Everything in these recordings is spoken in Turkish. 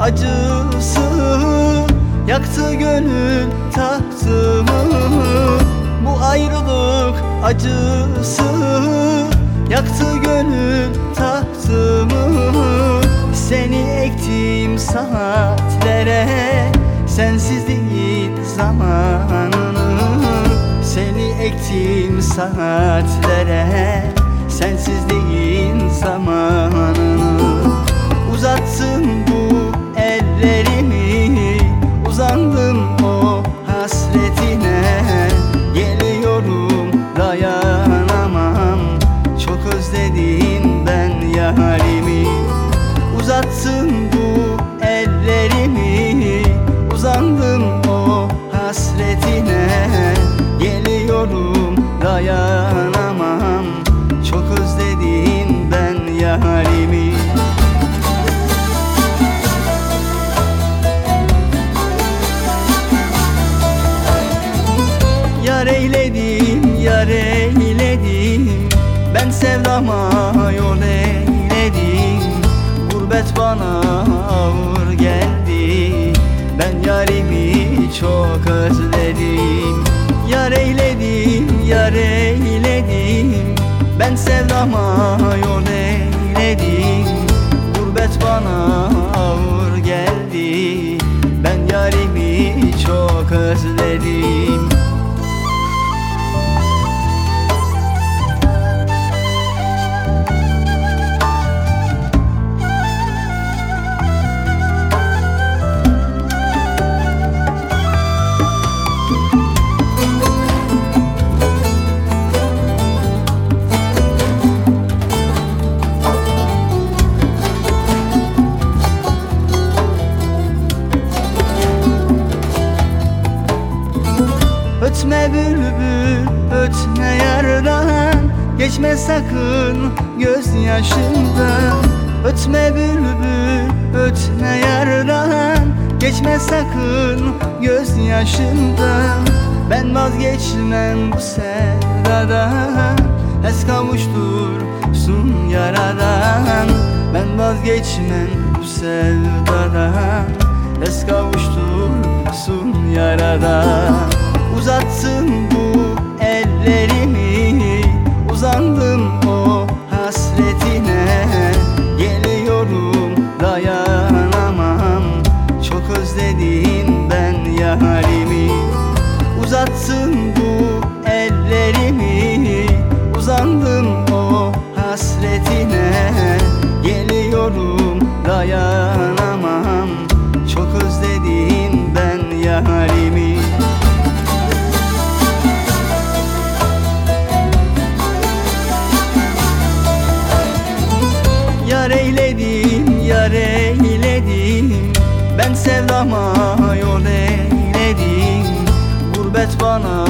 acısı Yaktı gönül tahtımı. Bu ayrılık acısı Yaktı gönül tahtımı. Seni ektiğim saatlere Sensizliğin zamanını. Seni ektiğim saatlere Sensizliğin Yar eyledim, yar eyledim. Ben sevdama yol eyledim. Gurbet bana ağır geldi. Ben yarimi çok özledim. Yar eyledim, yar eyledim. Ben sevdama yol eyledim. Gurbet bana ağır geldi. Ben yarimi çok özledim Ötme bülbül, ötme yardan Geçme sakın gözyaşımdan Ötme bülbül, ötme yardan Geçme sakın gözyaşımdan Ben vazgeçmem bu sevdadan Es kavuştursun yaradan. Ben vazgeçmem bu sevdadan Es kavuştursun yaradan Uzattım Ben sevdama yol eyledim Gurbet bana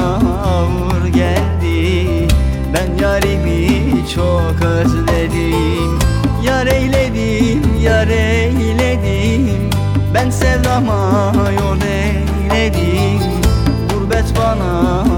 ağır geldi. Ben yarimi çok özledim. Yar eyledim, yar eyledim. Ben sevdama yol eyledim Gurbet bana